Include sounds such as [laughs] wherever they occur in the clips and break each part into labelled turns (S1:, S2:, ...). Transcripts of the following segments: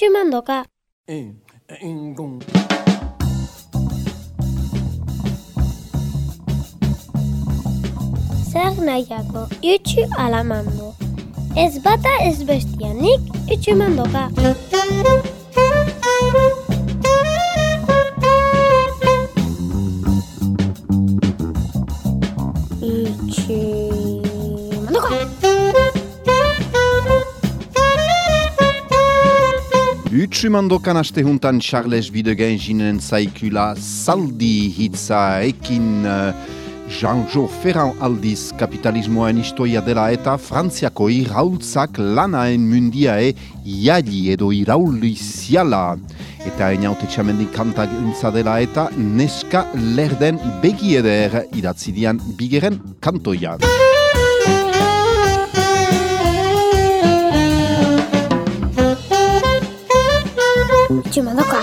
S1: itxumandoka. Zer nahiako, itxu alamando. Ez bata ez bestianik itxumandoka. Itxumandoka.
S2: Utsumandokan aste juntan Charles Bidegen jinen zaikula saldi hitza ekin uh, Jean-Jo Ferran aldiz kapitalismoen istoia dela eta Frantziako iraultzak lanaen mundiae jali edo irauliziala. Eta enaute txamendik kantak dela eta neska lerden begieder idatzidian bigeren kantoia.
S1: Itxumandoka.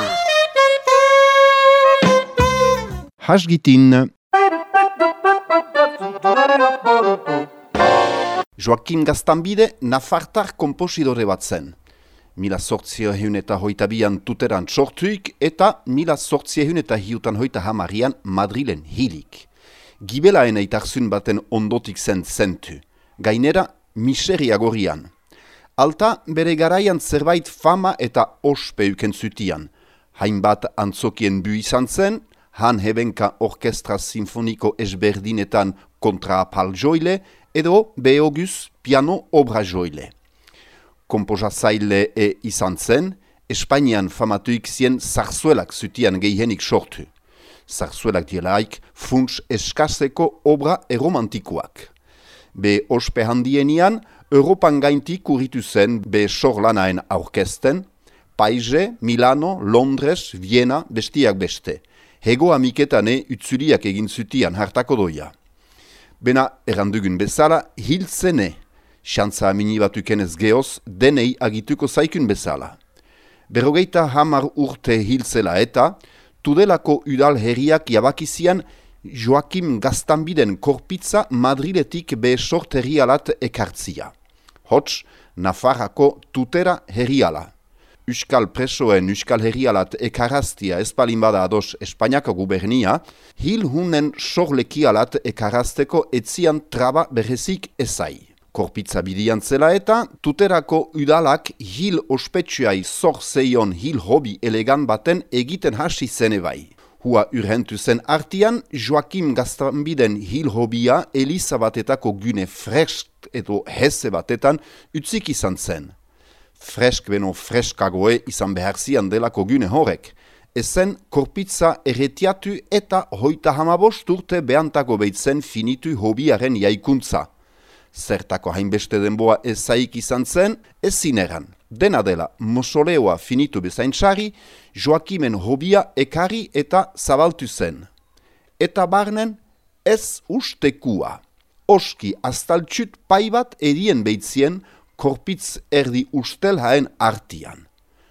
S2: Hasgitin. Joakim Gaztanbide nafartar komposidore bat zen. Mila sortzio ehun eta hoita bian tuteran txortuik eta mila sortzio eta hiutan hoita hamarian Madrilen hilik. Gibelaen eitarzun baten ondotik zen zentu. Gainera, miseria gorian. Alta bere garaian zerbait fama eta ospe uken zutian. Hainbat antzokien bu izan zen, han hebenka orkestra sinfoniko esberdinetan kontraapal joile, edo beoguz piano obra joile. Komposazaile e izan zen, Espainian famatuik zien zarzuelak zutian gehihenik sortu. Zarzuelak dielaik funts eskaseko obra eromantikoak. Be ospe handienian, Europan gaintik kurritu zen be sorlanaen aurkesten, Paige, Milano, Londres, Viena, bestiak beste. Hego amiketane utzuliak egin zutian hartako doia. Bena errandugun bezala, hiltzene, xantza amini batukenez geoz, denei agituko zaikun bezala. Berrogeita hamar urte hiltzela eta, tudelako udal herriak jabakizian Joakim Gaztanbiden korpitza Madriletik be sort herrialat ekartzia. Hots, Nafarrako tutera herriala. Euskal presoen Euskal herrialat ekaraztia espalin bada ados Espainiako gubernia, hil hunen sorlekialat ekarazteko etzian traba berezik ezai. Korpitza bidian zela eta, tuterako udalak hil ospetsuai zor zeion hil hobi elegan baten egiten hasi zene bai. Hua urhentu zen artian, Joakim Gaztanbiden hil hobia Elisabatetako gune fresk edo heze batetan utzik izan zen. Fresk beno freskagoe izan behar zian delako gune horrek. Ezen korpitza erretiatu eta hoita hamabost urte behantako behitzen finitu hobiaren jaikuntza. Zertako hainbeste denboa ezaik izan zen, ez zineran. Dena dela, mosoleoa finitu bezain txari, Joakimen hobia ekari eta zabaltu zen. Eta barnen, ez ustekua. Oski astaltxut pai bat edien behitzien, korpitz erdi ustel haen artian.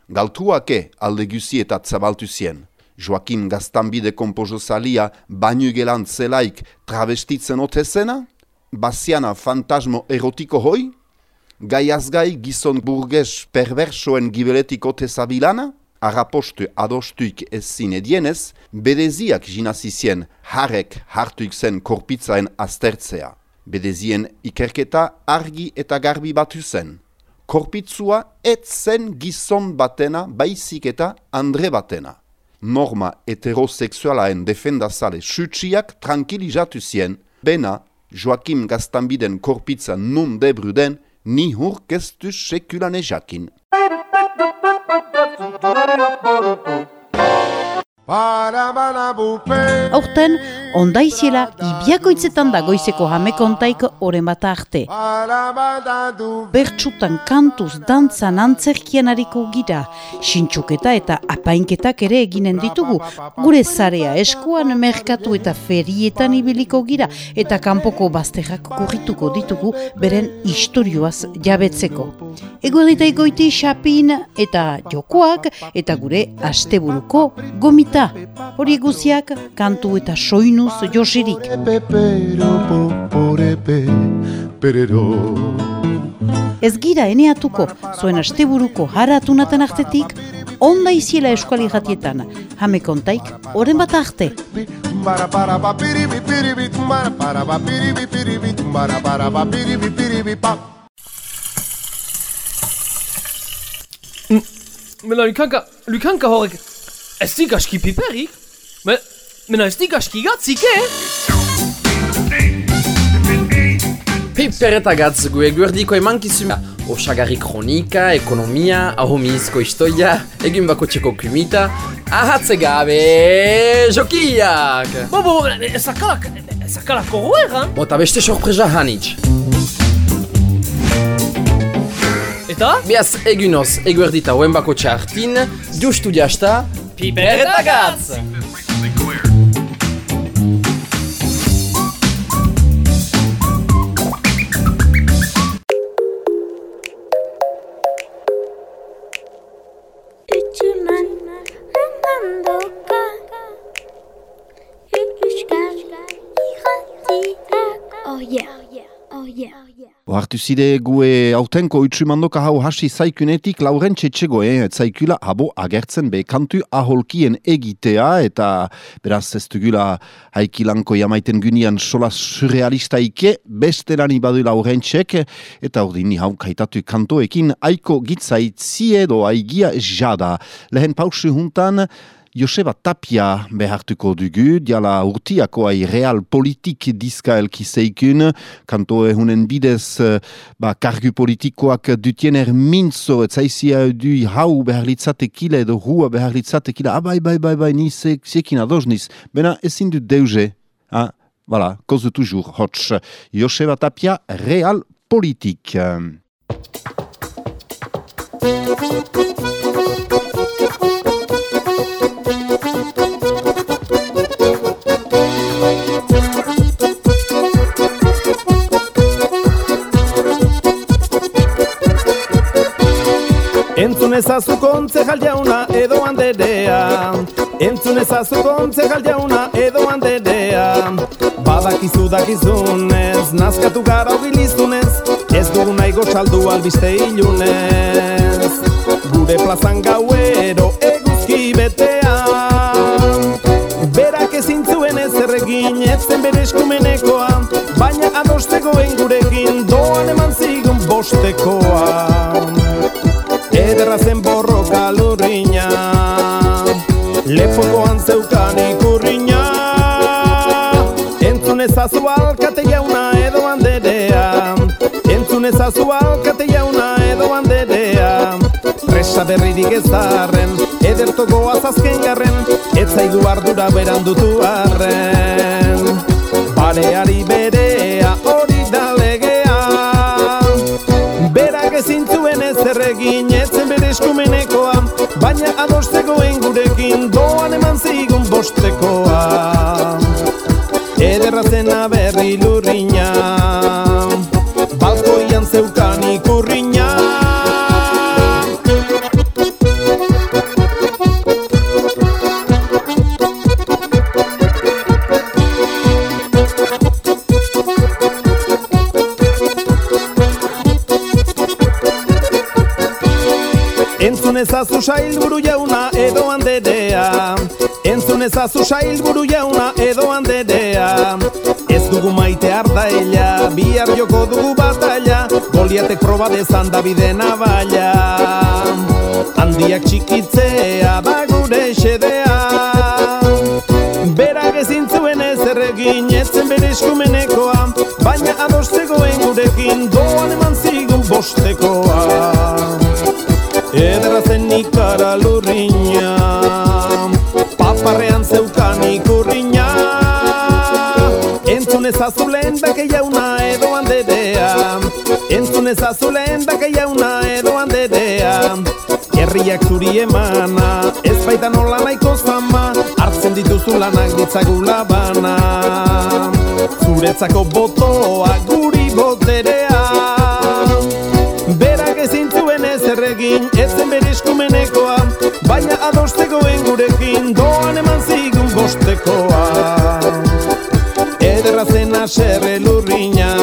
S2: Galtuake alde guzi eta zabaltu zien. Joakim Gaztanbide kompozozalia bainu gelan zelaik travestitzen otezena? Basiana fantasmo erotiko hoi? Gaiazgai gizon burges perversoen gibeletik otezabilana? Arapostu adostuik ez zine dienez, bedeziak jinazizien harek hartuik zen korpitzaen aztertzea. Bedezien ikerketa argi eta garbi batu zen. Korpitzua ez zen gizon batena baizik eta andre batena. Norma heterosexualaen defendazale sutsiak tranquilizatu zien, bena Joakim Gaztanbiden korpitza nun debruden, ni hurkestu sekulan ejakin.
S3: Aurten, ondaiziela ibiakoitzetan da goizeko jamekontaik oren bat arte. Bertsutan kantuz dantzan antzerkian hariko gira, sintxuketa eta apainketak ere eginen ditugu. Gure zarea eskuan merkatu eta ferietan ibiliko gira eta kanpoko bazterrak kurrituko ditugu beren istorioaz jabetzeko. Ego goiti xapin eta jokoak eta gure asteburuko gomita. Hori guziak kantu eta soinuz josirik. Ez gira eneatuko, zuen asteburuko haratunaten artetik, onda iziela eskuali jatietan. Hame kontaik, oren bat arte.
S4: Mela Lukanka, Lukanka horrek, ez dik aski piperik? Me, mena ez dik aski gatzik, eh?
S5: Piper eta gatz gu eguerdiko emankizuna. Osagarri kronika, ekonomia, ahomizko istoia, egin bako txeko klimita, ahatze gabe jokiak!
S4: Bo, bo, ezakalak, ezakalak horrean?
S5: Bota beste sorpresa hanitz.
S4: Eta?
S5: Biaz egunoz eguerdita hoen bako txartin, justu jasta,
S4: Piper eta gatz!
S2: Oartu zide gue autenko utsumandoka hau hasi zaikunetik lauren txetxegoen zaikula habo agertzen be kantu aholkien egitea eta beraz ez dugula haikilanko jamaiten gynian sola surrealista ike beste lani badu lauren txek eta ordini hau kaitatu kantoekin aiko gitzaitzi edo aigia jada. Lehen pausu juntan Joseba Tapia behartuko dugu, diala urtiako ai real politik diska elkiseikun, kanto ehunen bidez eh, ba, kargu politikoak dutiener mintzo, etzaizia du hau beharlitzatekile edo hua beharlitzatekile, ah bai, bai, bai, ni se, sekin adoz niz, bena ezin du deuze, ah, voilà, cause toujours, hotz, Joseba Tapia, real politik.
S6: Entzun ezazu kontzejal jauna edo handerea Entzun ezazu kontzejal jauna edo handerea Badakizu dakizunez, nazkatu gara hobilizunez Ez dugu nahi gotxaldu albiste ilunez. Gure plazan gauero eguzki betea. Berak ezin zuen ez erregin, etzen bere eskumenekoa Baina adostegoen gurekin, doan eman zigun bostekoa Ederra zen borroka lurriña Lepokoan zeukan ikurriña Entzun ezazu alkate jauna edo handerea Entzun ezazu alkate jauna edo handerea Presa berririk ezarren Edertoko azazken garren. Ez zaigu ardura berandutu arren. Bareari berea zuen ez erregin etzen bere eskumenekoa Baina adostegoen gurekin doan eman zigun bostekoa ezazu sailburu jauna edo handerea Ez dugu maite ardaila, bihar joko dugu batalla Goliatek proba dezan Davide Navaja Handiak txikitzea da gure xedea. Berak ezin zuen ez erregin, etzen bere eskumenekoa Baina adostegoen gurekin, doan eman zigun bostekoa. Ederra zen ikara lurriña ezazu lehen dake jauna edo handerea Entzun ezazu lehen dake jauna edo handerea Herriak zuri emana, ez baita nola nahiko zama. Hartzen dituzu lanak ditzagula bana. Zuretzako botoa guri boterea. Berak ezin zuen ez erregin, ezen bere eskumenekoa. Baina adostegoen gurekin, doan eman zigun bostekoa zerre lurriña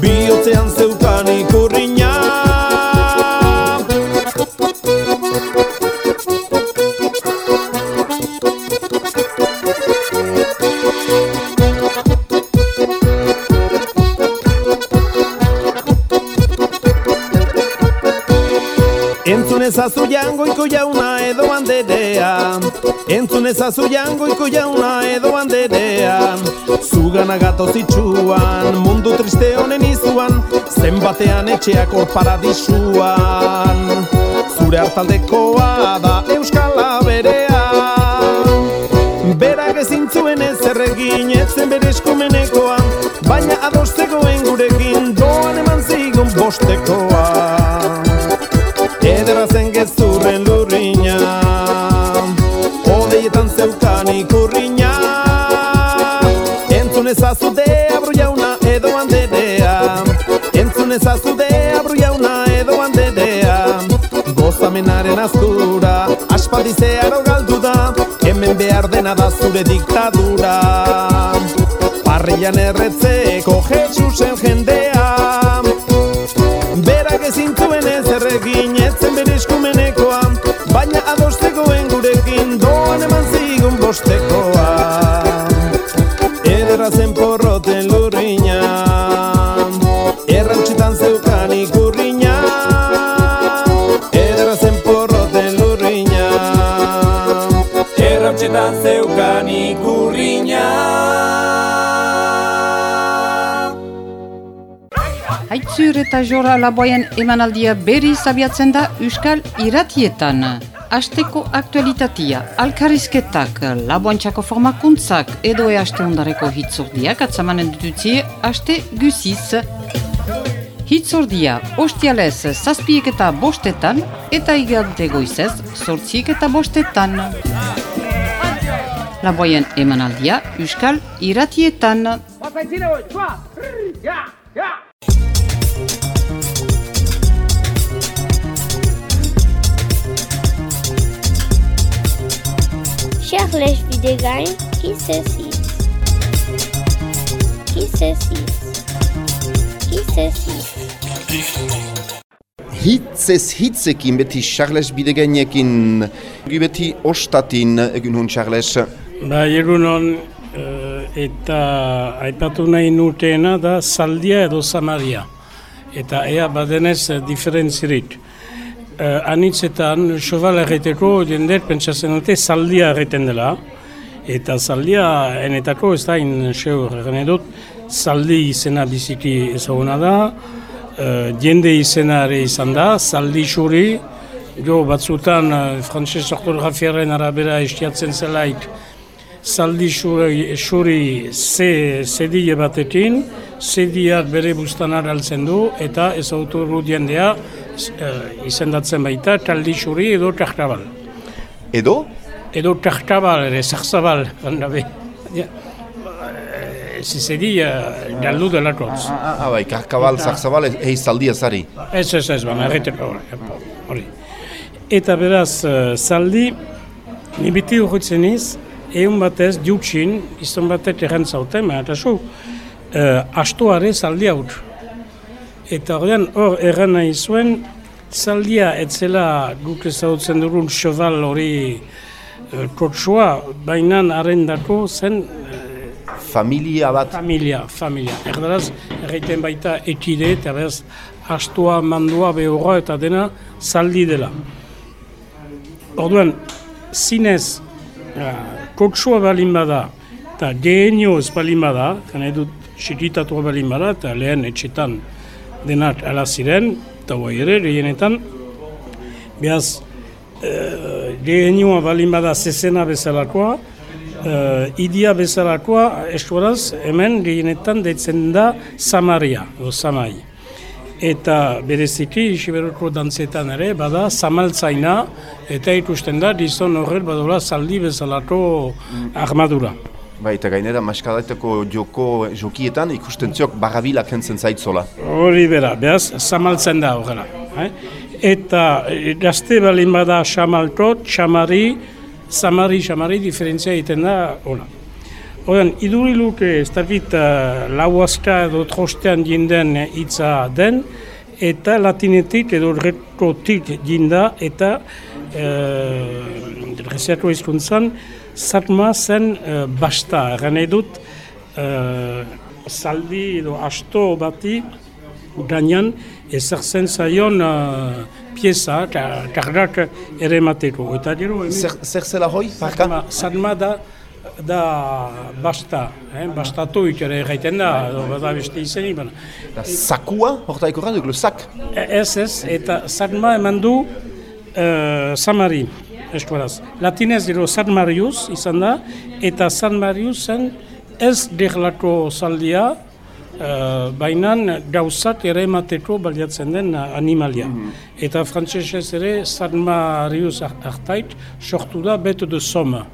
S6: Biotzean zeukan ikurriña. Entzun ezazu jangoiko jauna edo banderea Entzun ezazu jangoiko jauna edo handerea. Zugana gato zitsuan, mundu triste honen izuan Zenbatean etxeak hor paradisuan. Zure hartaldekoa da Euskala berea Berak ezin zuen ez erregin, etzen bere eskumenekoa Aspaldi zeharo galdu da Hemen behar dena da zure diktadura. Parrian erretzeko ikurriña
S3: Aitzur eta jora laboien emanaldia berri zabiatzen da Euskal Iratietan. Asteko aktualitatia, alkarizketak, laboantxako formakuntzak edo e aste ondareko hitzordiak atzamanen dututzie aste guziz. Hitzordia, ostialez zazpiek eta bostetan eta igante goizez sortziek eta bostetan. Laboien emanaldia Euskal Iratietan.
S1: Charles Videgain, qui c'est six Qui c'est six Qui c'est six
S2: Hitzez hitzekin beti Charles Bidegainekin beti ostatin egin hun Charles.
S7: Ba, egunon eh, eta aipatu nahi nuteena da zaldia edo samaria. Eta ea badenez diferentzirik. Uh, anitzetan, sobal erreteko jendeet pentsatzen dute zaldia erreten dela. Eta zaldia enetako ez da in seur edut, zaldi izena biziki ezaguna da, uh, jende izena ere izan da, zaldi xuri, jo batzutan uh, frantses ortografiaren arabera estiatzen zelaik, zaldi xuri, xuri ze, zedile batekin, zediak bere bustanar altzen du, eta ez autoru jendea uh, izendatzen baita, taldi xuri edo tartabal.
S2: Edo?
S7: Edo tartabal ere, zarzabal, handabe. Ja. Zizedi, uh, galdu delakoz.
S2: Ah, ah, bai, karkabal, zarzabal, eiz zaldia zari.
S7: Ez, ez, ez, baina hori. Eta beraz, uh, zaldi, ni biti urrutzen iz, egun batez, diutxin, izan batet errantzauten, baina eta zu, uh, astoare zaldi haut. Eta horrean, hor erran nahi zuen, zaldia etzela guk ezagutzen dugun cheval hori uh, kotsua, baina arrendako zen
S2: Familia bat.
S7: Familia, familia. Erdaraz, erraiten baita etide eta beraz, astua, mandua, behorra eta dena zaldi dela. Orduan, zinez, kotsua balin bada, eta gehenio ez balin bada, gana edut txikitatua balin bada, eta lehen etxetan denak ala ziren, eta guai ere, lehenetan, behaz, uh, gehenioa balin bada zezena bezalakoa, uh, idia bezalakoa estuaraz hemen gehienetan deitzen da Samaria, o Samai. Eta bereziki isiberoko dantzetan ere, bada Samaltzaina, eta ikusten da, dizon horret badola zaldi bezalako armadura.
S2: Bai, eta gainera, maskadaiteko joko jokietan ikusten ziok barabila kentzen zaitzola.
S7: Hori bera, behaz, Samaltzen da horrela. Eh? Eta eh, gazte balin bada Samalto, Samari, Samari, Samari, diferentzia egiten da, hola. Oden, iduri luke, ez dakit uh, lauazka edo trostean jinden hitza den, eta latinetik edo rekotik jinda, eta uh, reziatu izkuntzan, zatma zen uh, basta, gane dut, uh, zaldi edo asto bati, gainan ezartzen zaion uh, pieza, eta kardak ere mateko. Eta gero, hemen-
S2: Zer, zela hoi,
S7: sarma da, da basta, eh? bastatuik ere gaiten da, edo bada beste izenik, baina.
S2: Da sakua, horta ikorra duk, le sak.
S7: E- Ez ez, eta sarma eman du uh, Samari, eskualaz. Latinez gero San Marius izan da, eta San Mariusen ez derlako zaldia, uh, baina gauzak ere emateko baliatzen den animalia. Eta frantsesez ere San Marius hartait sortu da bete de somme.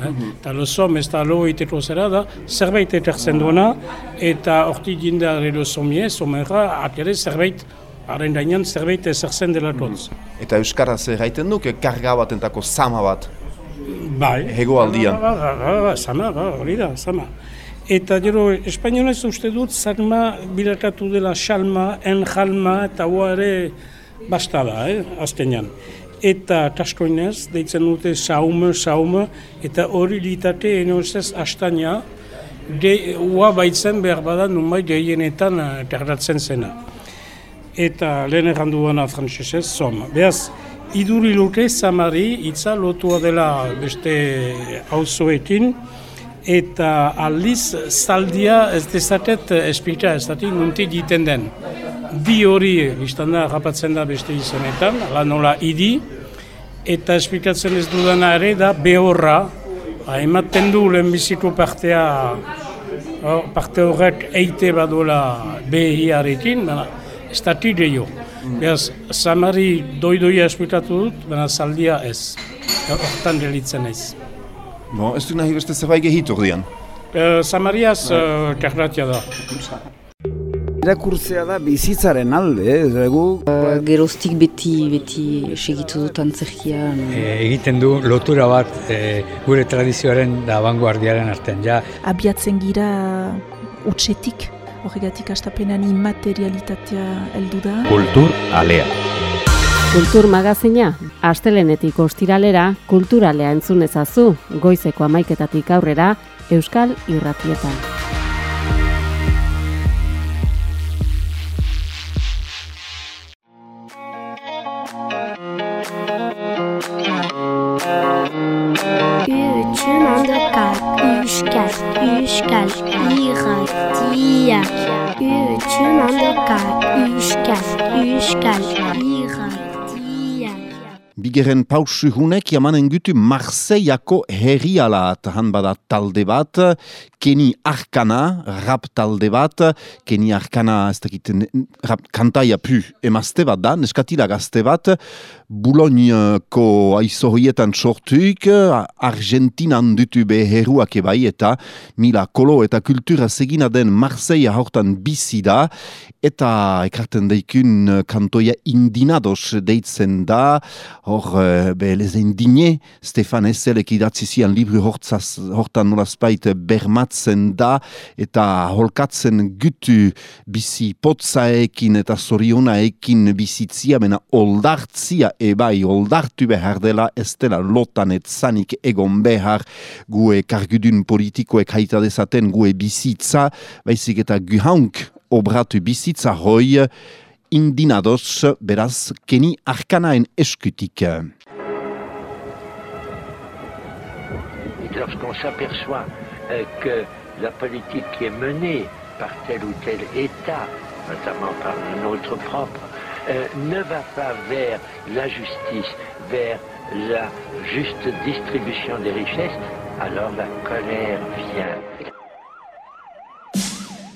S7: Eh? Eta le somme ez da lo zera da, zerbait etertzen duena, eta horti jindea le somie, somera, atere zerbait Haren gainean zerbait ezertzen delatotz.
S2: Eta Euskaraz erraiten duk, karga batentako sama bat.
S7: Bai.
S2: Hegoaldian.
S7: Ba, ba, ba, ba, sama, ba, hori da, sama. Eta gero, espainolez uste dut, zarma bilakatu dela xalma, enjalma, eta hoa ere basta da, eh, azkenean. Eta kaskoinez, deitzen dute saume, saume, eta hori litate enozez astaina, de, hoa baitzen behar bada numai gehienetan eh, gertatzen zena. eta lehen errandu gana frantzesez, som. Beaz, iduri luke samari hitza lotua dela beste auzoekin, eta aldiz zaldia ez dezatet espika ez dati nunti egiten den. Bi hori, biztan da, rapatzen da beste izenetan, la nola idi, eta esplikatzen ez dudana ere da behorra, ematen du lehenbiziko partea, oh, parte horrek eite baduela behiarekin, baina ez dati gehiago. Beraz, samari doidoia esplikatu dut, baina zaldia ez. Hortan gelitzen ez.
S2: Bon, ez du nahi beste zerbait gehit ordean.
S7: Uh, Samariaz uh, karratia da.
S8: Irakurtzea da bizitzaren alde, ez egu?
S9: Geroztik beti, beti segitu dut antzerkia.
S10: E, egiten du lotura bat e, gure tradizioaren da vanguardiaren artean. Ja,
S11: abiatzen gira utxetik, horregatik astapenan immaterialitatea heldu da.
S12: Kultur alea.
S13: Kultur magazina, astelenetik ostiralera, kulturalea entzun ezazu, goizeko amaiketatik aurrera, Euskal Irratietan.
S2: Bigeren pausu hunek jamanen gutu Marseillako herriala tahan bada talde bat, Keni Arkana, rap talde bat, Keni Arkana ez dakiten rap kantaia pu emazte bat da, neskatila gazte bat, Boulogneko aizo hoietan sortuik, Argentinan dutu beheruak ebai eta mila kolo eta kultura segina den Marseilla hortan bizi da, eta ekarten daikun kantoia indinados deitzen da, hor, be, les indine, Stefan Ezelek idatzi zian libru hortzaz, hortan nolazpait bermatzen da, eta holkatzen gutu bizi potzaekin eta zorionaekin bizitzia, mena oldartzia ebai, oldartu behar dela, ez dela lotan etzanik egon behar gue kargudun politikoek haita dezaten gue bizitza, baizik eta guhaunk obratu bizitza hoi, indinados, beraz, keni arkanaen eskutik.
S14: Lorsqu'on s'aperçoit euh, que la politique qui est menée par tel ou tel État, notamment par le nôtre propre, euh, ne va pas vers la justice, vers la juste distribution des richesses, alors la colère vient.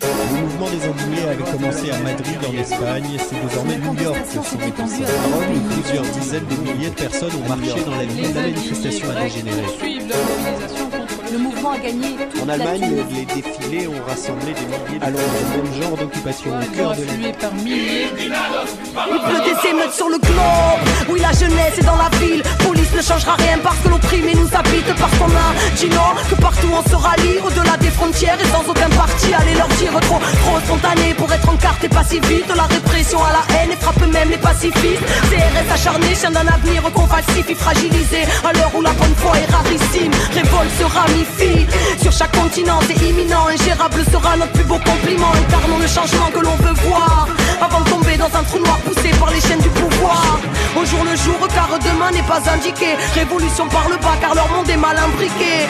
S15: Le mouvement des indignés avait commencé à Madrid en Espagne, c'est désormais New York que sont les à Rome où plusieurs dizaines de milliers de personnes ont marché dans la ville. La manifestation a dégénéré.
S16: Le mouvement a gagné toute
S15: En Allemagne, les défilés ont rassemblé des milliers de Alors, le même genre d'occupation au cœur de l'île.
S16: Il pleut des émeutes sur le globe. Oui, la jeunesse est dans la ville. Police ne changera rien parce que l'opprimé nous habite. Parce qu'on a dit non, que partout on se rallie. Au-delà des frontières et sans aucun parti. Allez leur dire trop, trop spontané pour être en carte et pas si vite. La répression à la haine et frappe même les pacifistes. CRS acharné, chien d'un avenir qu'on falsifie, fragilisé. À l'heure où la bonne foi est rarissime. Révolte se Sur chaque continent, c'est imminent. Ingérable sera notre plus beau compliment. Incarnons le changement que l'on veut voir. Avant un trou noir poussé par les chaînes du pouvoir. Au jour le jour, car demain n'est pas indiqué. Révolution par le bas, car leur monde est mal imbriqué.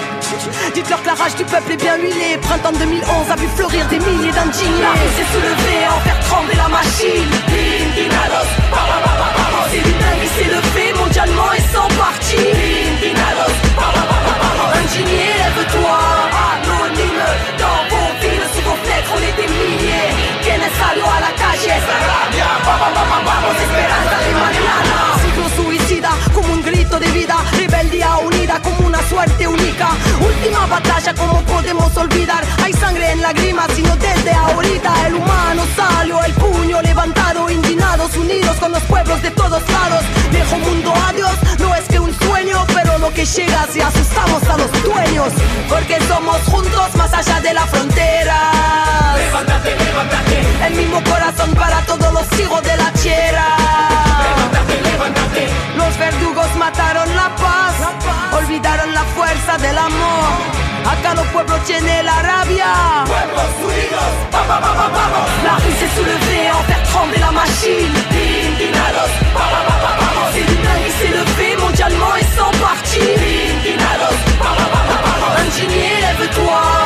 S16: Dites-leur que la rage du peuple est bien huilée. Printemps 2011 a vu fleurir des milliers d'indignés. La rue s'est soulevée, en faire trembler la machine. C'est s'est levé mondialement et sans parti. Indignados, indigné, salió a la calle, esta rabia. Vamos, esperanza de mañana. Ciclo suicida, como un grito de vida. Rebeldía unida, como una suerte única. Última batalla, como podemos olvidar? Hay sangre en lágrimas, sino desde ahorita. El humano salió, el puño levantado. Indignados, unidos con los pueblos de todos lados. Viejo mundo, adiós. No es que un sueño, pero lo que llega si asustamos a los dueños. Porque somos juntos más allá de la frontera. Levántate, levántate. El mismo corazón para todos los hijos de la tierra. Levántate, levántate. Los verdugos mataron la paz, olvidaron la fuerza del amor. Acá los pueblos tienen la rabia. Pueblos unidos, vamos, vamos, vamos. La rue s'est soulevée en faire trembler la machine. Indignados, vamos, vamos, vamos. C'est l'humain qui s'est levé mondialement et sans parti. Indignados, vamos, vamos, vamos. Indigné, lève-toi.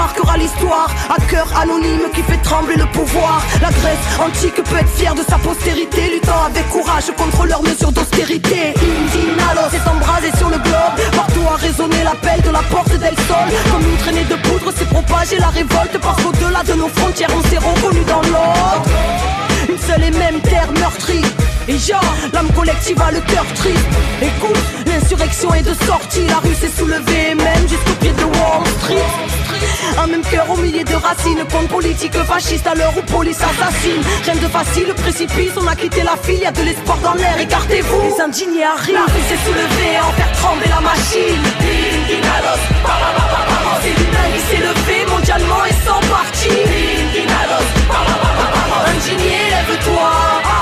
S16: Marquera l'histoire. À cœur anonyme qui fait trembler le pouvoir. La Grèce antique peut être fière de sa postérité, luttant avec courage contre leurs mesures d'austérité. Indignados s'est embrasé sur le globe. Partout a résonné l'appel de la porte del sol. Comme une traînée de poudre s'est propagée la révolte. Parce qu'au-delà de nos frontières, on s'est reconnu dans l'autre. Une seule et même terre meurtrie. Et genre, l'âme collective a le cœur triste. Écoute, l'insurrection est de sortie. La rue s'est soulevée, même jusqu'au pied de Wall Street. Un même cœur au milieu de racines. Contre politique fasciste à l'heure où police assassine. Rien de facile, le précipice. On a quitté la file, y de l'espoir dans l'air. Écartez-vous, les indignés arrivent. La rue s'est soulevée en faire trembler la machine. Qui s'est levé mondialement et sans parti. Indigné, lève-toi.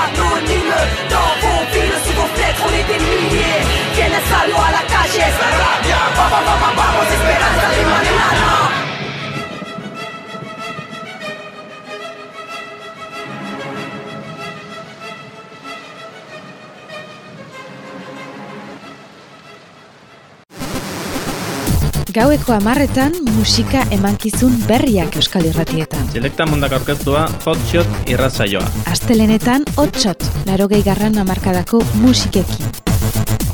S16: Anonyme, dans vos villes, sous vos fenêtres, on est des milliers. Salió a la calle, esa rabia.
S12: Gaueko amarretan musika emankizun berriak euskal irratietan.
S17: Selekta mundak aurkeztua hotshot irratzaioa.
S12: Astelenetan hotshot, laro garran amarkadako musikekin.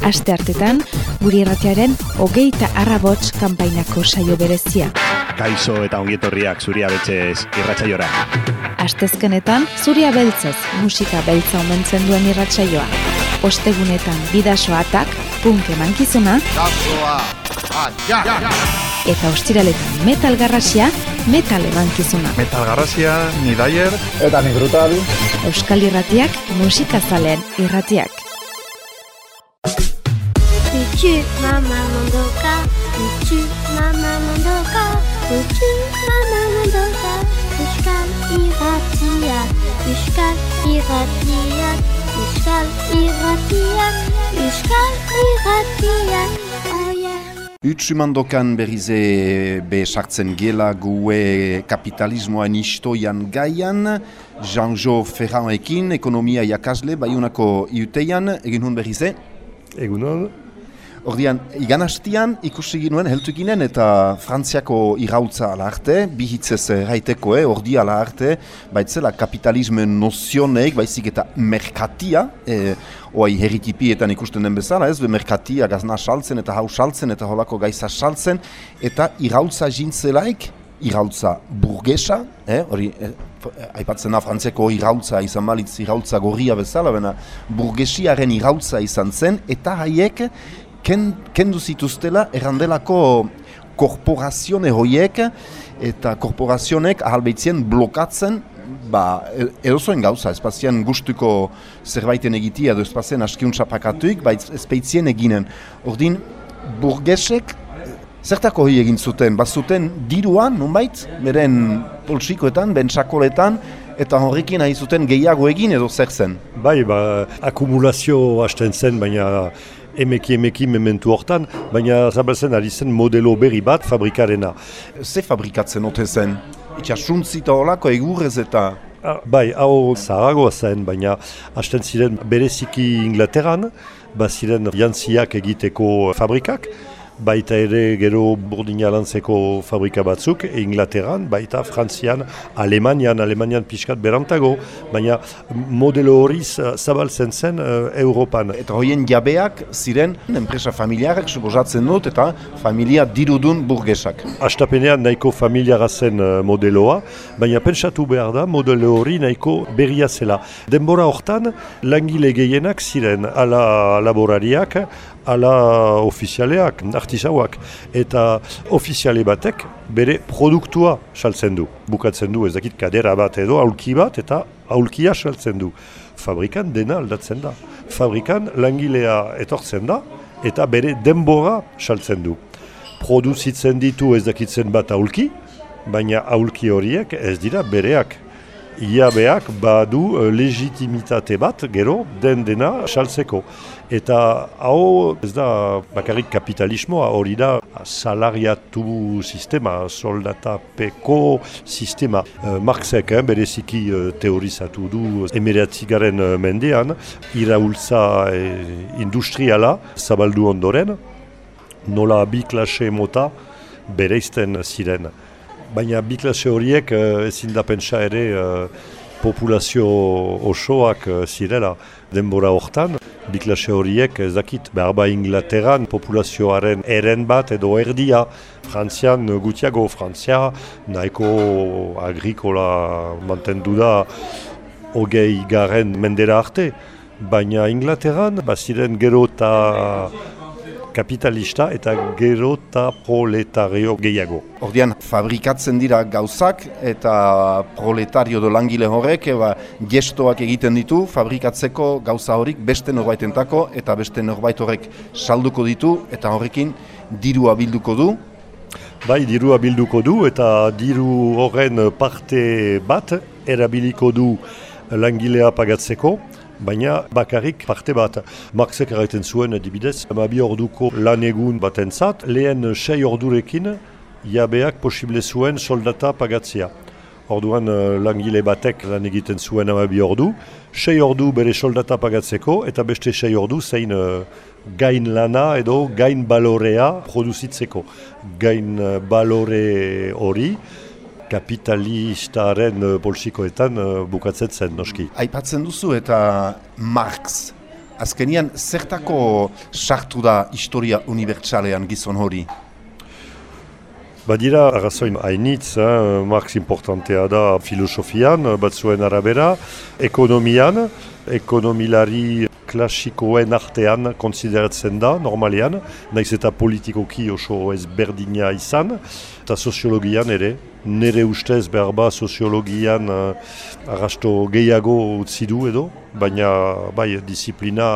S12: Aste hartetan, guri irratiaren hogeita arrabots kanpainako saio berezia.
S18: Kaixo eta ongietorriak zuria betxez irratzaiora.
S12: Astezkenetan, zuria beltzez musika beltza omentzen duen irratsaioa. Ostegunetan bidaso atak, punk emankizuna, eta ostiraletan metal garrasia, metal emankizuna.
S19: Metal garrasia, ni daier.
S20: Eta ni brutal.
S12: Euskal irratiak, musikazaleen irratiak.
S1: Uchu mama mondoka, uchu mama mondoka, uchu mama mondoka, Euskal irratia, Euskal irratia, Euskal irratia, Euskal irratia, yeah.
S2: Utsumandokan berrize be sartzen gela gue kapitalismoan istoian gaian, Jean-Jo Ferranekin, ekonomia jakasle, baiunako iuteian, egin hun berrize?
S20: Egun hon.
S2: Ordian, igan hastian ikusi ginuen, heltu ginen, eta Frantziako irautza ala arte, bihitzez raiteko, eh, ordi ala arte, baitzela kapitalismen nozioneik, baizik eta merkatia, eh, oai herritipietan ikusten den bezala, ez, be merkatia gazna saltzen eta hau saltzen eta holako gaiza saltzen, eta irautza jintzelaik, irautza burgesa, eh, hori, eh, aipatzen da Frantziako irautza izan balitz irautza gorria bezala, baina burgesiaren irautza izan zen, eta haiek ken, kendu zituztela errandelako korporazione hoiek eta korporazionek ahalbeitzien blokatzen ba, edozoen gauza, espazien gustuko zerbaiten egitia edo espazien askiuntza pakatuik, ba, espeitzien eginen. Ordin, burgesek zertako hoi egin zuten, bat zuten diruan, nunbait, beren poltsikoetan, ben sakoletan, eta horrekin nahi zuten gehiago egin edo zer zen?
S20: Bai, ba, akumulazio hasten zen, baina emeki emeki mementu hortan, baina zabaltzen ari zen modelo berri bat fabrikarena.
S2: Ze fabrikatzen ote zen? Itxasuntzi eta olako egurrez eta...
S20: Ah, bai, hau zaharagoa zen, baina hasten ziren bereziki Inglaterran, baziren jantziak egiteko fabrikak, baita ere gero burdina lantzeko fabrika batzuk, Inglaterran, baita Frantzian, Alemanian, Alemanian pixkat berantago, baina modelo hori zabaltzen zen uh, Europan.
S2: Eta hoien jabeak ziren enpresa familiarrak suposatzen dut eta familia dirudun burgesak.
S20: Astapenean nahiko familiara zen uh, modeloa, baina pentsatu behar da modelo hori nahiko berria zela. Denbora hortan langile gehienak ziren ala laborariak, ala ofizialeak, artisauak, eta ofiziale batek bere produktua saltzen du. Bukatzen du, ez dakit kadera bat edo, aulki bat, eta aulkia saltzen du. Fabrikan dena aldatzen da. Fabrikan langilea etortzen da, eta bere denbora saltzen du. Produzitzen ditu ez dakitzen bat aulki, baina aulki horiek ez dira bereak. Iabeak badu legitimitate bat, gero, den dena saltzeko. Eta hau ez da bakarrik kapitalismoa, hori da salariatu sistema, soldatapeko sistema. Uh, Marxek eh, bereziki uh, teorizatu du emereatzigaren uh, mendean, iraultza industriala zabaldu ondoren, nola bi klase mota bereizten ziren. Baina bi klase horiek uh, ezin da pentsa ere populazio osoak zirela denbora hortan. Biklase horiek ez dakit, behar ba Inglaterran populazioaren eren bat edo erdia, Frantzian gutiago, Frantzia nahiko agrikola mantendu da hogei garen mendera arte, baina Inglaterran baziren gero eta kapitalista eta gero eta proletario gehiago.
S2: Ordian, fabrikatzen dira gauzak eta proletario do langile horrek eba, gestoak egiten ditu fabrikatzeko gauza horik beste norbaitentako eta beste norbait horrek salduko ditu eta horrekin dirua bilduko du.
S20: Bai, dirua bilduko du eta diru horren parte bat erabiliko du langilea pagatzeko baina bakarrik parte bat. Marxek erraiten zuen adibidez, bi orduko lan egun batentzat, lehen sei ordurekin jabeak posible zuen soldata pagatzea. Orduan eh, langile batek lan egiten zuen bi ordu, sei ordu bere soldata pagatzeko eta beste sei ordu zein uh, gain lana edo gain balorea produzitzeko. Gain uh, balore hori, kapitalistaren uh, bolsikoetan uh, bukatzen zen, noski.
S2: Aipatzen duzu eta Marx, azkenian zertako sartu da historia unibertsalean gizon hori?
S20: Badira, arrazoin hainitz, eh, Marx importantea da filosofian, batzuen arabera, ekonomian, ekonomilari klasikoen artean konsideratzen da, normalean, naiz eta politikoki oso ezberdina izan, eta soziologian ere, nire ustez behar ba soziologian uh, arrasto gehiago utzi du edo, baina bai disiplina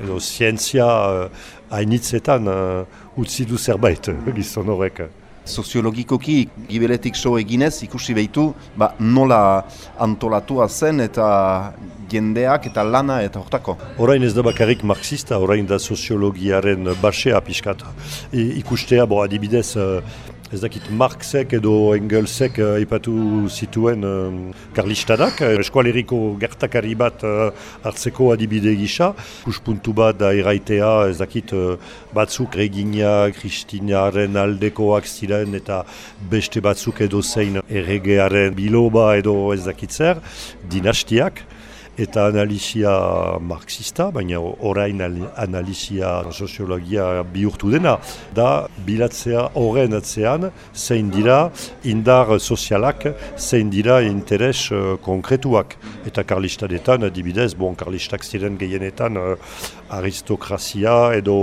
S20: edo zientzia uh, hainitzetan uh, utzi du zerbait [laughs] gizon horrek
S2: soziologikoki gibeletik so eginez ikusi behitu ba, nola antolatua zen eta jendeak eta lana eta hortako.
S20: Orain ez da bakarrik marxista, orain da soziologiaren basea piskata. ikustea, bo adibidez, ez dakit Marxek edo Engelsek uh, ipatu zituen uh, karlistadak, uh, eskualeriko gertakari bat uh, hartzeko adibide gisa, kuspuntu bat da iraitea, ez dakit uh, batzuk regina Kristinaren aldekoak ziren eta beste batzuk edo zein erregearen biloba edo ez dakit zer, dinastiak, eta analizia marxista, baina orain analizia soziologia bihurtu dena, da bilatzea horren atzean zein dira indar sozialak, zein dira interes uh, konkretuak. Eta karlistadetan, adibidez, bon, karlistak ziren gehienetan uh, aristokrazia edo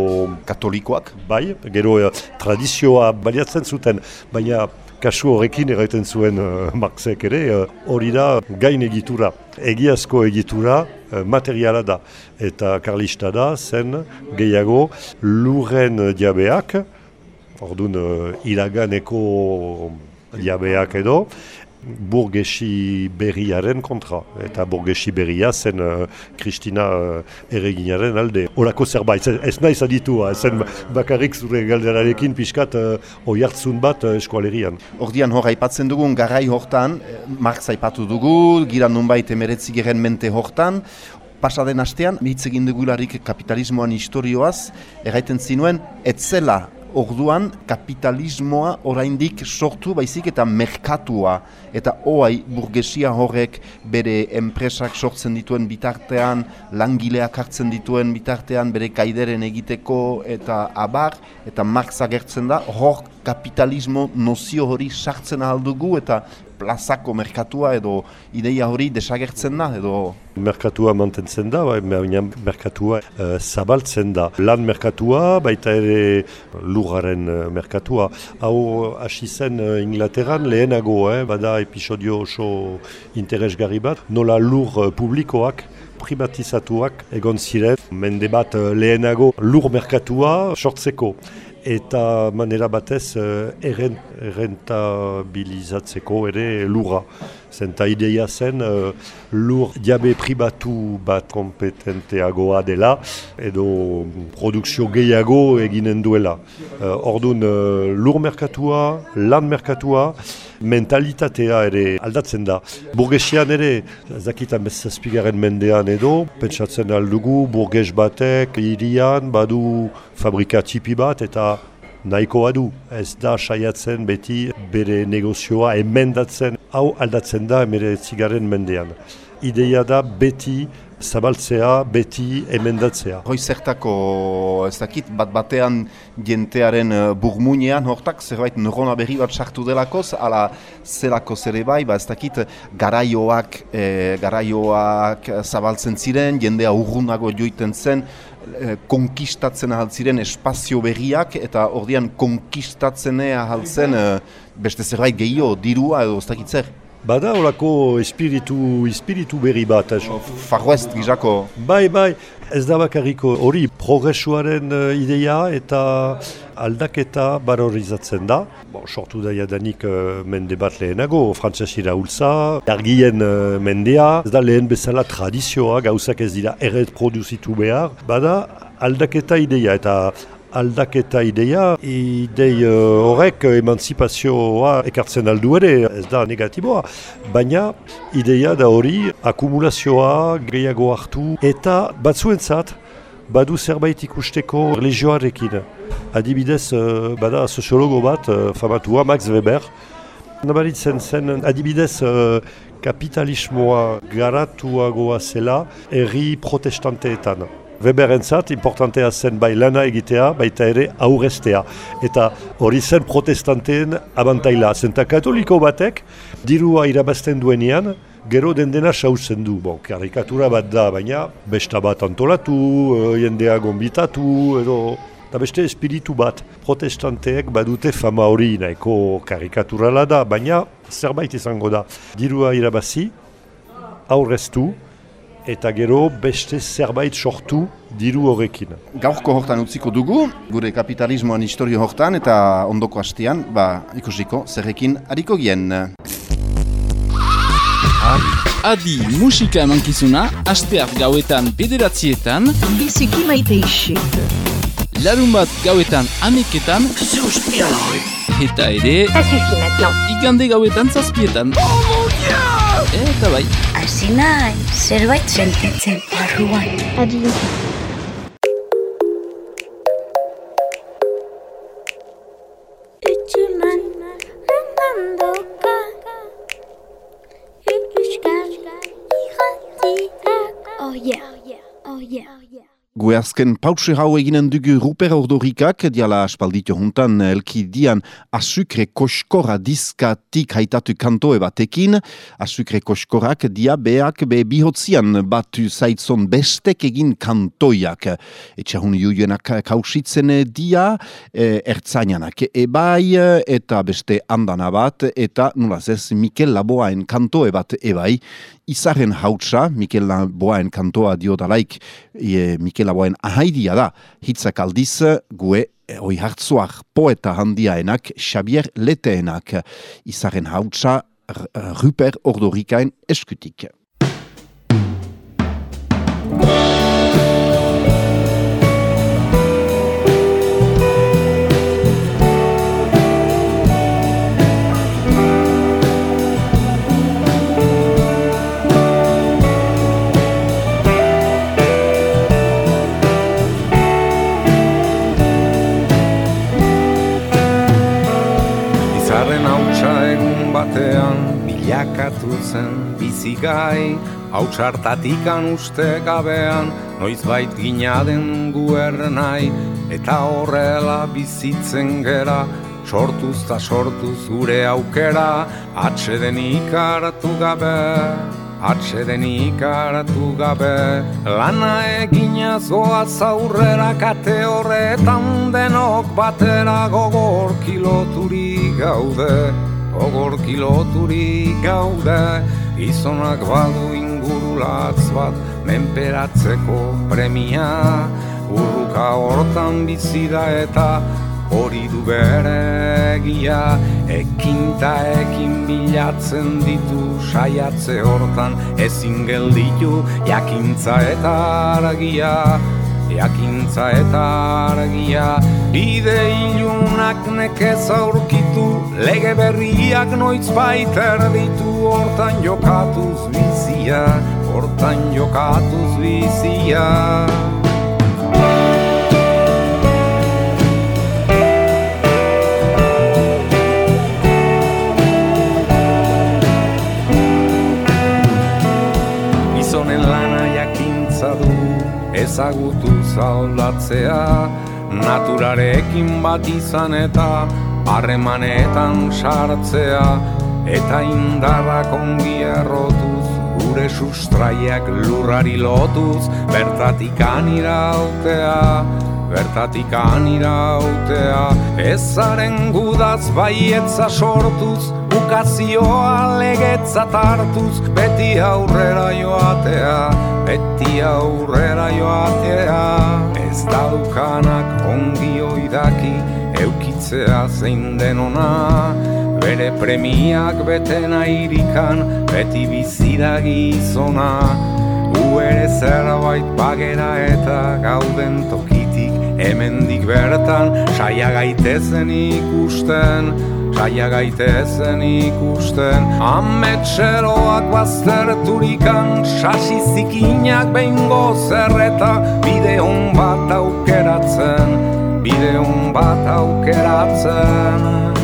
S20: katolikoak, bai, gero uh, tradizioa baliatzen zuten, baina kasu horrekin erraiten zuen uh, Marxek ere, uh, hori da gain egitura. Egiazko egitura uh, materiala da. Eta karlista da zen gehiago lurren diabeak, orduan uh, iraganeko diabeak edo, burgesi berriaren kontra. Eta burgesi berria zen uh, Kristina uh, erreginaren alde. Horako zerbait, ez, ez nahi zaditu, uh, zen bakarrik zure galderarekin pixkat uh, oi hartzun bat uh, eskualerian.
S2: Ordian hor aipatzen dugun garai hortan, Marx aipatu dugu, gira nunbait emeretzi geren mente hortan, pasaden astean, hitz egin dugularik kapitalismoan historioaz, erraiten zinuen, etzela orduan kapitalismoa oraindik sortu baizik eta merkatua eta oai burgesia horrek bere enpresak sortzen dituen bitartean, langileak hartzen dituen bitartean bere kaideren egiteko eta abar eta Marx agertzen da hor kapitalismo nozio hori sartzen aldugu eta plazako merkatua edo ideia hori desagertzen da edo
S20: Merkatua mantentzen da, bai, baina merkatua uh, zabaltzen da. Lan merkatua, baita ere lurraren uh, merkatua. Hau hasi zen uh, Inglaterran lehenago, eh, bada episodio oso interesgarri bat, nola lur publikoak privatizatuak egon ziren, mende bat lehenago lur merkatua sortzeko eta manera batez uh, errentabilizatzeko ere lurra. Zenta ideia zen uh, lur diabe pribatu bat kompetenteagoa dela edo produkzio gehiago eginen duela. Uh, Orduan uh, lur merkatua, lan merkatua, mentalitatea ere aldatzen da. Burgesian ere, zakitan bezazpigaren mendean edo, pentsatzen aldugu burges batek, irian, badu fabrika txipi bat eta nahikoa du. Ez da saiatzen beti bere negozioa emendatzen, hau aldatzen da emere zigaren mendean. Ideia da beti zabaltzea, beti emendatzea.
S2: Hoi zertako, ez dakit, bat batean jentearen uh, burmuinean, hortak zerbait neurona berri bat sartu delakoz, ala zelako zere bai, ba ez dakit, garaioak, e, garaioak zabaltzen ziren, jendea urrunago joiten zen, e, konkistatzen ahal ziren espazio berriak, eta ordian konkistatzen ahal zen e, beste zerbait gehiago, dirua edo ez dakit zer.
S20: Bada horako espiritu, espiritu berri bat.
S2: Farroest gizako.
S20: Bai, bai, ez da bakarriko hori progresuaren uh, ideia eta aldaketa barorizatzen da. Bo, sortu da jadanik uh, mende bat lehenago, frantzesira ulza, argien uh, mendea, ez da lehen bezala tradizioa, gauzak ez dira erret produzitu behar. Bada aldaketa ideia eta aldaketa ideia, idei uh, horrek emanzipazioa ekartzen aldu ere, ez da negatiboa, baina ideia da hori akumulazioa gehiago hartu eta batzuentzat badu zerbait ikusteko religioarekin. Adibidez, uh, bada soziologo bat, uh, famatua, Max Weber, nabaritzen zen adibidez uh, kapitalismoa garatuagoa zela erri protestanteetan. Weberentzat, importantea zen bai lana egitea, baita ere aurreztea. Eta hori zen protestanteen abantaila. Zenta katoliko batek, dirua irabazten duenean, gero den dena sauzen du. Bon, karikatura bat da, baina besta bat antolatu, uh, jendea gombitatu, edo... Eta beste espiritu bat, protestanteek badute fama hori nahiko karikaturala da, baina zerbait izango da. Dirua irabazi, aurreztu, eta gero beste zerbait sortu diru horrekin.
S2: Gaurko hortan utziko dugu, gure kapitalismoan historio hortan eta ondoko hastean, ba, ikusiko, zerrekin hariko gien.
S21: Adi musika emankizuna, asteak gauetan bederatzietan,
S22: biziki maite isi.
S21: Larun bat gauetan ameketan, eta ere, ikande gauetan zazpietan. Oh! Eta bai.
S22: Hasi nahi, zerbait sentitzen barruan.
S1: Adi.
S2: Gue azken pause hau eginen dugu Ruper Ordorikak, diala aspaldito juntan elki dian asukre koskora diskatik haitatu kantoe batekin. Asukre koskorak dia beak be bihotzian batu zaitzon bestek egin kantoiak. Etxahun juienak kausitzen dia, e, ertzainanak ebai, eta beste andana bat, eta nolaz ez Mikel Laboaen kantoe bat ebai. Izaren hautsa, Mikel Laboaen kantoa diodalaik, e, Mikel Laboaen ahaidia da, hitzak aldiz, gue oi hartzuak poeta handiaenak, Xavier Leteenak, izaren hautsa, Ruper Ordorikain eskutik.
S23: Zen bizigai Hautsartatikan uste gabean Noiz bait ginaden guer Eta horrela bizitzen gera Sortuz ta sortuz gure aukera. Atxeden ikaratu gabe Atxeden ikaratu gabe. Lana egina zoa zaurrera Kate horretan denok batera Gogor kiloturi gaude Ogor kiloturi gaude Izonak badu ingurulatz bat Menperatzeko premia. Urruka hortan bizida eta Hori du bere egia. Ekin bilatzen ditu Saiatze hortan ezin gelditu Jakintza eta aragia Jakintza eta argia Bide ilunak nekez aurkitu Lege berriak noiz baiter ditu. Hortan jokatuz bizia Hortan jokatuz bizia. Izonen lana jakintza du ezagutu zaldatzea Naturarekin bat izan eta harremanetan sartzea Eta indarrak ongi errotuz, gure sustraiak lurrari lotuz Bertatik anira autea, bertatik anira autea Ezaren gudaz baietza sortuz, ukazioa legetza tartuz Beti aurrera joatea, beti aurrera joatea Ez daukanak ongi oidaki eukitzea zein denona. Bere premiak betena irikan beti bizida gizona. U ere zerbait bagera eta gauden tokitik hemendik bertan Saia gaitezen ikusten, saia gaitezen ikusten. Ametxeroak bazterturikan, sasi zikinak behingo zerreta. Bide hon bat aukeratzen, bide hon bat aukeratzen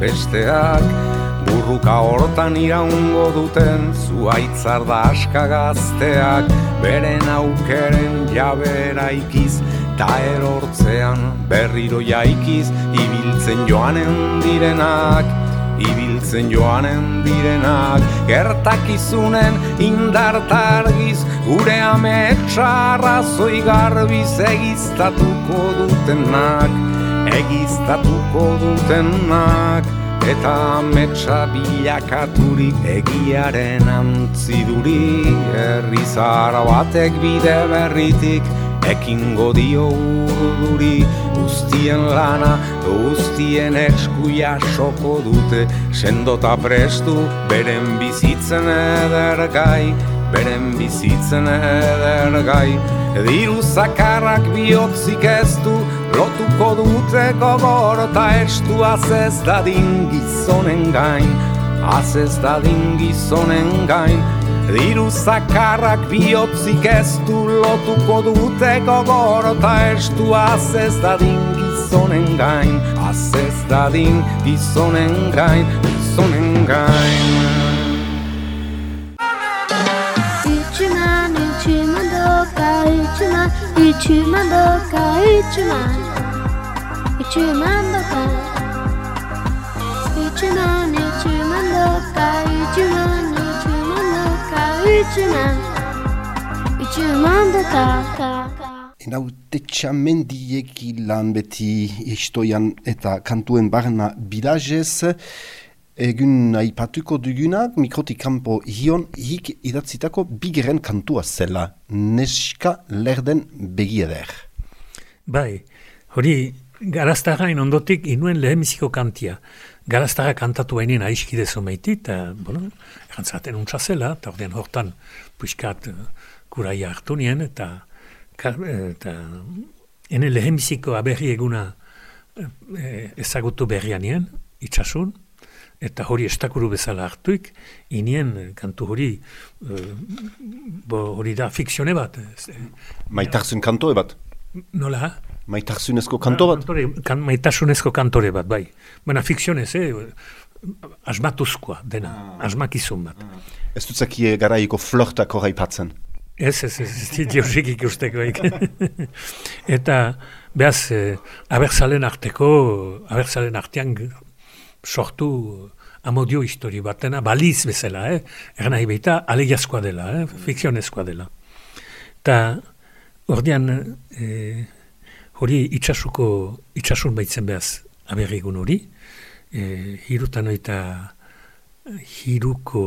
S23: besteak Burruka hortan iraungo duten zuaitzar da aska gazteak Beren aukeren jabera ikiz ta erortzean berriro jaikiz Ibiltzen joanen direnak Ibiltzen joanen direnak. Gertakizunen indartargiz Gure ametsa arrazoi garbiz egiztatuko dutenak Egiztatuko dutenak Eta ametsa bilakaturik egiaren antziduri Herri zara batek bide berritik Ekingo dio urduri. Guztien lana, guztien eskuia soko dute Sendota prestu, beren bizitzen edergai Beren bizitzen edergai Diru zakarrak bihotzik ez du Lotuko dute gogor eta estu Azez dadin gizonen gain Azez dadin gizonen gain Diru zakarrak bihotzik ez du lotuko dute gogor eta estu azez dadin gizonen gain Azez dadin gizonen gain, gizonen gain
S1: üçüman, üçüman doka, üçüman Üçüman doka Üçüman, üçüman doka, üçüman, üçüman doka, üçüman Üçüman doka
S2: Enautetxa mendiek lan beti istoian eta kantuen barna bidazez. Egun aipatuko dugunak, mikrotik kanpo hion hik idatzitako bigeren kantua zela, neska lerden begieder.
S24: Bai, hori garaztarain ondotik inuen lehemiziko kantia. Garaztara kantatu hainien aiskide zomeiti, eta, bueno, erantzaten untsa zela, eta ordean hortan puiskat uh, kuraia hartu nien, eta, eta ene lehemiziko aberri eguna eh, ezagutu berrian nien, itxasun, eta hori estakuru bezala hartuik, inien kantu hori, uh, bo, hori da fikzione bat.
S2: Maitarzun kantoe bat?
S24: Nola?
S2: Maitarzunezko kanto bat?
S24: Kantore, kan, maitarzunezko kantore bat, bai. Baina fikzionez, eh? asmatuzkoa dena, ah. asmakizun bat.
S2: Ah. Ez dutzaki garaiko flortako raipatzen?
S24: Ez, ez, ez, ez, diosik ikusteko. [laughs] eta, behaz, eh, abertzalen arteko, abertzalen artean sortu amodio histori batena, baliz bezala, eh? Eran nahi behita, alegiazkoa dela, eh? fikzionezkoa dela. Eta, ordean, eh, hori itxasuko, itxasun baitzen behaz aberrigun hori, eh, hirutan oita hiruko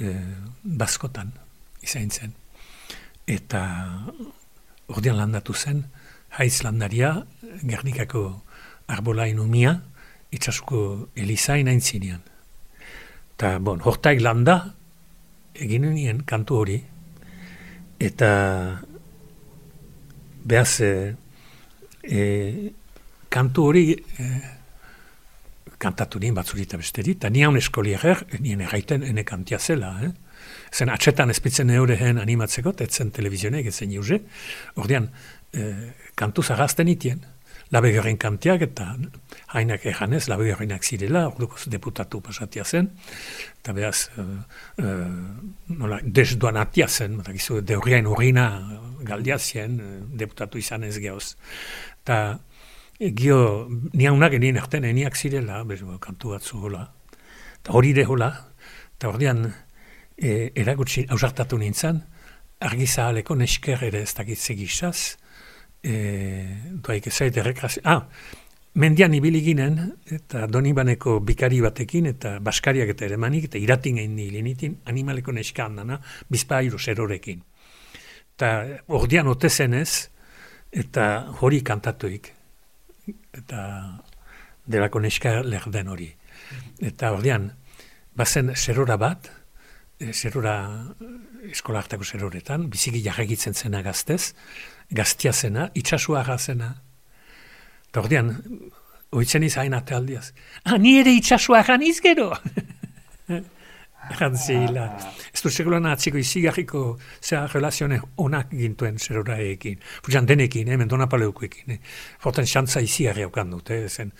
S24: eh, baskotan izain zen. Eta ordean landatu zen, haiz landaria, Gernikako arbolain umia, itxasuko elizain hain zinean. Eta, bon, hortaik landa, egin nien kantu hori, eta behaz, e, e, kantu hori e, kantatu nien batzurita besteri, eta nian eskolierer, nien erraiten ene kantia zela, eh? Zen atxetan ezpitzen eurehen animatzeko, etzen televizionek, etzen juze, ordean, e, kantu zarazten itien labegaren kantiak eta hainak eganez, labegarinak zirela, orduko deputatu pasatia zen, eta behaz, uh, uh, nola, desduan zen, eta deurriain urrina galdia zen, deputatu izan ez gehoz. Eta gio, niaunak enien erten eniak zirela, bezu, kantu batzu hola, eta hori de hola, eta ordean, e, eragutsi, ausartatu nintzen, argizahaleko nesker ere ez dakit segizaz, e, duaik ezait errekrazio, ah, mendian ibili ginen, eta donibaneko bikari batekin, eta baskariak eta ere manik, eta iratin egin nilinitin, animaleko neska handana, bizpa iru zerorekin. Eta ordian otezenez, eta hori kantatuik, eta delako neska lerden hori. Eta ordian, bazen zerora bat, e, zerora eskola hartako zeroretan, biziki jarregitzen zena gaztez, gaztia zena, itxasua zena. Eta ordean, oitzen izain ate aldiaz. Ah, ni ere itxasua niz gero! [laughs] Egan zila. Ez du segulan atziko izigarriko zera relazione onak gintuen zerora egin. Fujan denekin, eh, mendona paleukoekin. Eh. Forten xantza izigarri haukan dut, eh, zen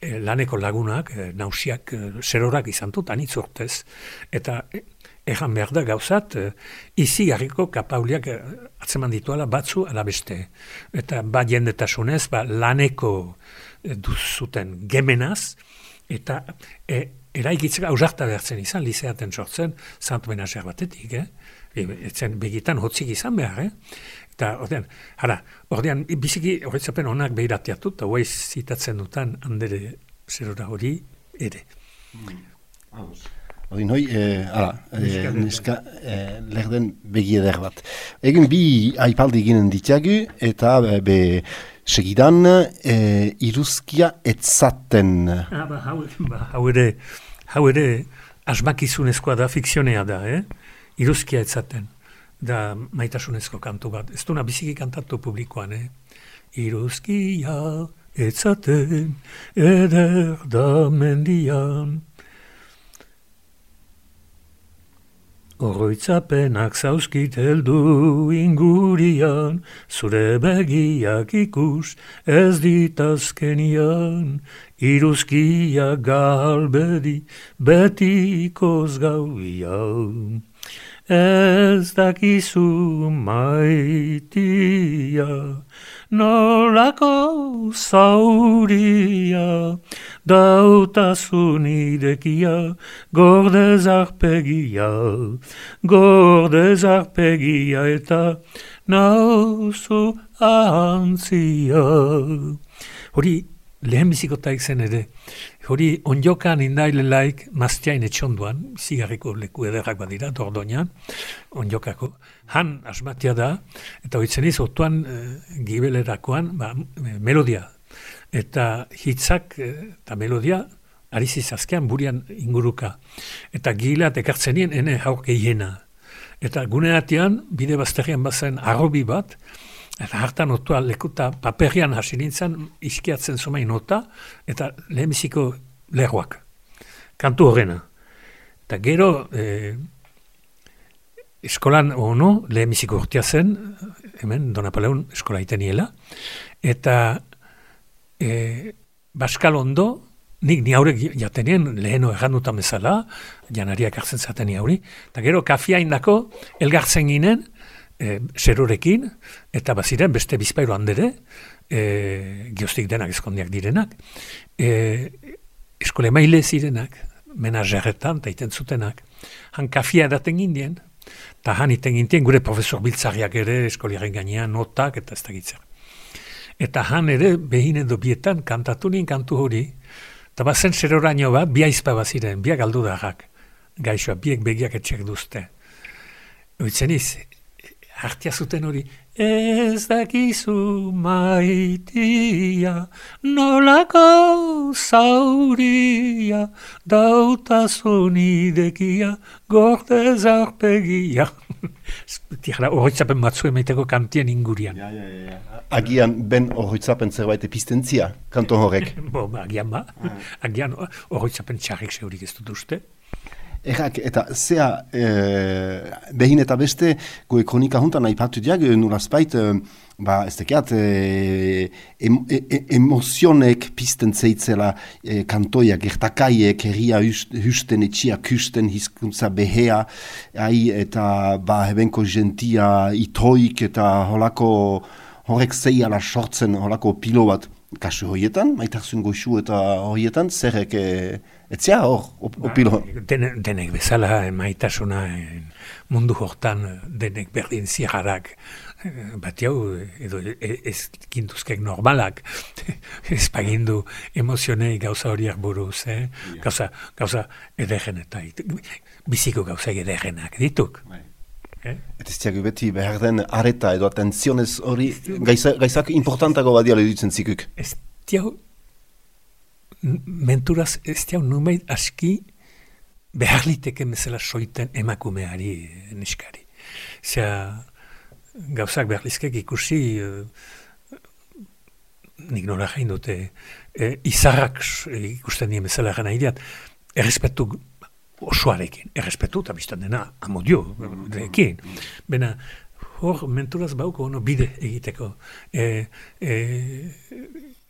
S24: eh, laneko lagunak, eh, nausiak, eh, zerorak izan dut, anitzurtez. Eta eh, egan behar da gauzat, e, izi harriko kapauliak e, atzeman dituela batzu alabeste. Eta bat jendetasunez, ba, laneko e, duzuten gemenaz, eta e, eraikitzeka ausarta behartzen izan, lizeaten sortzen, sant menazer batetik, eh? E, etzen begitan hotzik izan behar, eh? Eta, ordean, hala, ordean, biziki horretzapen onak behiratiatu, eta huaiz zitatzen dutan handere zerora hori ere. Mm.
S2: Hori noi, e, ala, e, neska e, lerden begieder bat. Egin bi aipaldi ginen ditiagu eta be, segidan e, iruzkia etzaten.
S24: Ah, ba, hau, ba, hau ere, hau ere asmakizunezkoa da, fikzionea da, eh? iruzkia etzaten. Da maitasunezko kantu bat. Ez duna biziki kantatu publikoan, eh? Iruzkia etzaten eder da mendian. Oroitzapenak zauzkit heldu ingurian, zure begiak ikus ez ditazkenian, iruzkia galbedi betikoz gauian. Ez dakizu maitia, nolako zauria, dautazun idekia, gorde zarpegia, gorde zarpegia eta nauzu ahantzia. Hori lehen bizikotaik zen ere, hori onjokan indaile laik maztiain etxonduan, zigarriko leku ederrak badira, dordoinan, onjokako, han asmatia da, eta hoitzen iz, otuan e, gibelerakoan, ba, melodia, eta hitzak eta melodia, ariziz azkean burian inguruka. Eta gilat ekartzen nien, ene hauk gehiena. Eta guneatian, bide bazterian bazen arrobi bat, eta hartan otua lekuta paperian hasi nintzen, iskiatzen zumain nota, eta lehenbiziko lehuak. Kantu horrena. Eta gero, e, eskolan ono, lehenbiziko urtia zen, hemen, Donapaleun eskola iteniela, eta e, Baskal ondo, nik ni haurek jatenien leheno errandutan bezala, janariak hartzen zaten ni hauri, eta gero kafia indako elgartzen ginen, e, serorekin, eta baziren beste bizpairu handere, e, geostik denak eskondiak direnak, e, eskole maile zirenak, mena jarretan, eta iten zutenak, han kafia edaten gindien, eta han iten gintien gure profesor biltzariak ere eskoliaren gainean notak eta ez da Eta han ere behin edo bietan kantatu nien kantu hori, Eta bazen zeroraino bat, bi aizpa bat ziren, biak aldu dagak. Gaixoa, biek begiak etxek duzte. Oitzen iz, hartia zuten hori, ez dakizu maitia, nolako zauria, dautazun idekia, gorde zarpegia. [laughs] Tira, horretzapen batzu emaiteko kantien ingurian.
S2: Ja, ja, ja agian ben horretzapen zerbait epistentzia, kanton horrek. [laughs]
S24: Bo, ba, agian ba, ah. agian horretzapen txarrik zeurik ez dut uste.
S2: Errak, eta zea, e, behin eta beste, goe kronika juntan nahi patu diag, nulazpait, e, ba, ez tekeat, e, em, e, e, emozionek pisten zeitzela e, kantoia, gertakaiek, herria husten, etxia kusten, hizkuntza behea, ai, eta ba, hebenko gentia itoik, eta holako, horrek zei ala sortzen horako pilo bat. Kasu horietan, maitarzun goxu eta horietan, zerrek e, etzia hor, opilo? Ba,
S24: den, denek bezala eh, maitasuna eh, mundu hortan denek berdin ziarrak, bat jau, edo ez kintuzkek normalak, [laughs] ez pagindu emozionei gauza horiak buruz, eh? gauza, gauza edegen eta biziko gauza edgenak dituk. Bai.
S2: Eh? Eta ez beti behar den areta edo atenzionez hori gaizak importantago badia lehitzen zikuk.
S24: Ez tiago menturaz ez tiago numeit aski behar liteke mesela soiten emakumeari neskari. Zea gauzak behar lizkek ikusi uh, nik nola jain dute uh, izarrak ikusten dien bezala gana ideat errespetu osoarekin, errespetu eta biztan dena amodio, dekin. Bena, hor menturaz bauko ono bide egiteko. E, e,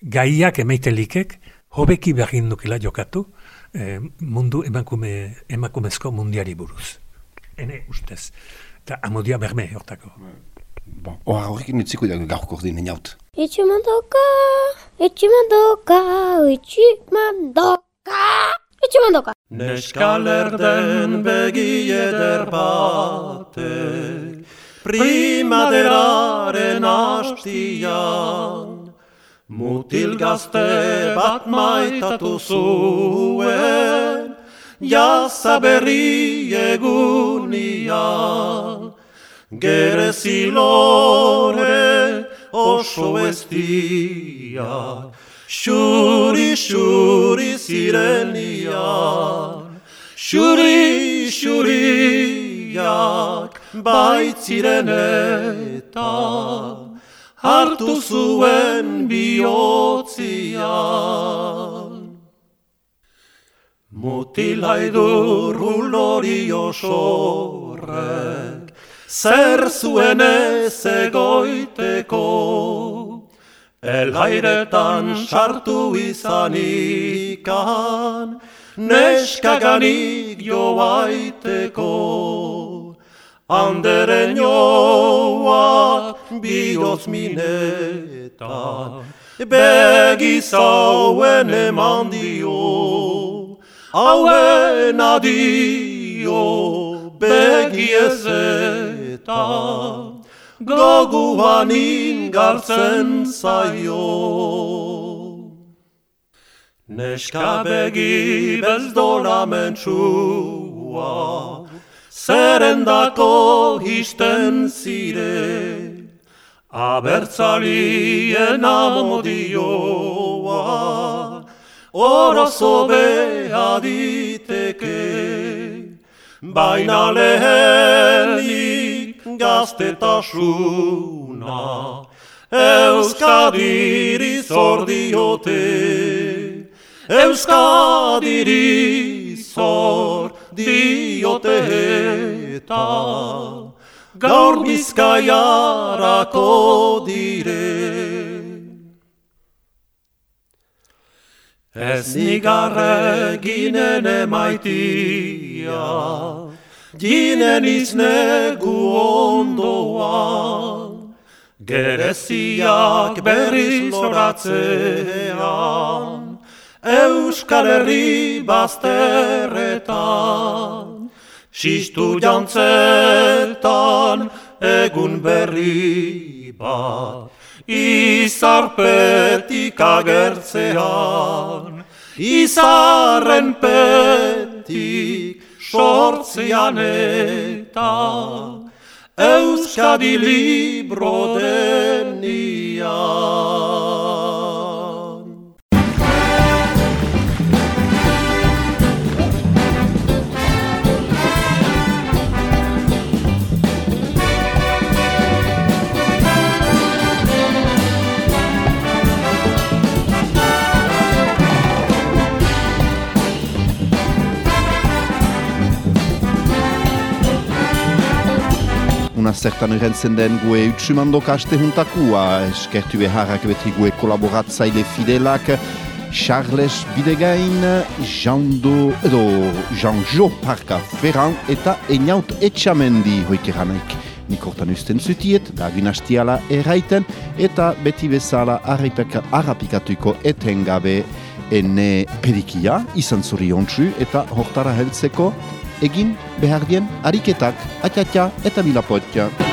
S24: gaiak emaitelikek, hobeki behagin dukela jokatu, e, mundu emakume, emakumezko mundiari buruz. Hene ustez. Eta amodia berme hortako.
S2: Bon, hor horrekin nutziko da gaur kordin hinaut.
S1: Etxe mandoka, etxe mandoka, etxe mandoka, etxe mandoka.
S25: Neskaler den begi eder batek Primaderaren hastian Mutil gazte bat maitatu zuen Jaza berri egunia Gere zilore oso estia Shuri, shuri, sirenia. Shuri, shuri, jak, baitziren eta. Hartu zuen bihotzia. Mutilaidur ulori osorrek, zer zuen ez egoiteko. Elhairetan sartu izanikan, neskaganik joaiteko. Anderen joak bioz minetan, begizauen eman dio. Hauen adio, begiezetan goguan ingartzen zaio. Neska begi bezdola mentsua, zerendako histen zire, abertzalien amodioa, orozo beha diteke, baina lehenik gaztetasuna, Euskadiri zor diote, Euskadiri zor diote eta gaur bizkaiarako dire. Ez nigarre ginen emaitia, ginen iznegu ondoa, Gereziak berriz loratzean, Euskal Herri bazterretan, Sistu jantzetan egun berri bat, Izarpetik agertzean, Izarren petik sortzean eta, Euskadi libro denian.
S2: Zertan erentzen den gue utsumandok aste juntakua, eskertu beharrak beti gue kolaboratzaile fidelak, Charles Bidegain, Jean-Do, edo Jean-Jo Parka Ferran eta Einaut Etxamendi hoikeranaik. Nik hortan usten zutiet, da ginastiala erraiten, eta beti bezala harrapikatuko etengabe ene pedikia, izan zuri ontsu, eta hortara heltzeko egin behar dien ariketak, atxatxa eta milapotxa.